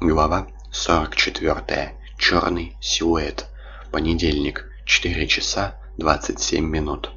Глава 44. Черный силуэт. Понедельник. 4 часа 27 минут.